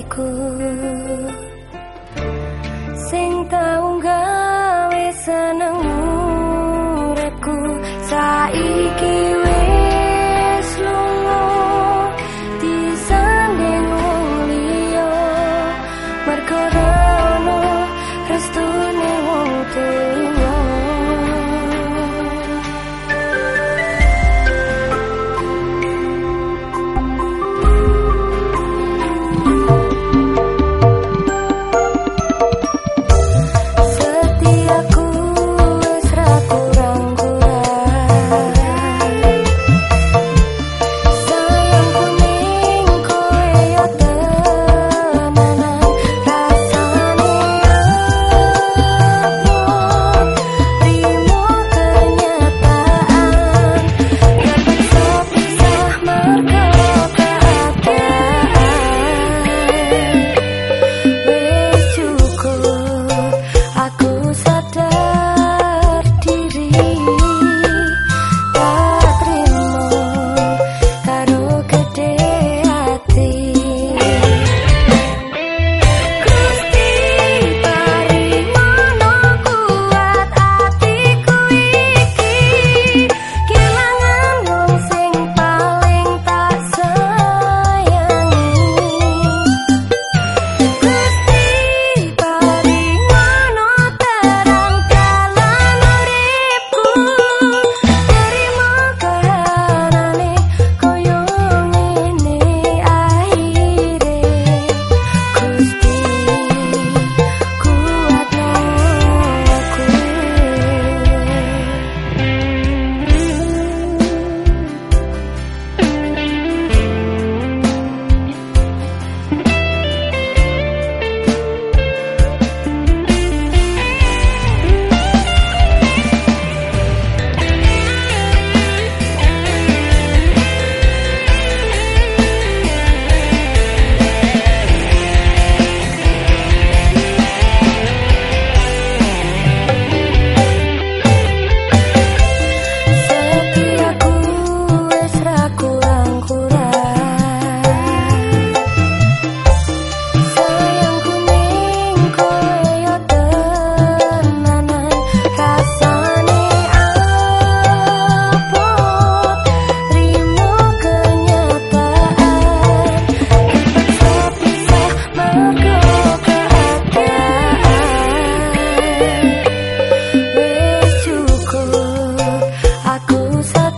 diriku.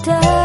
Dah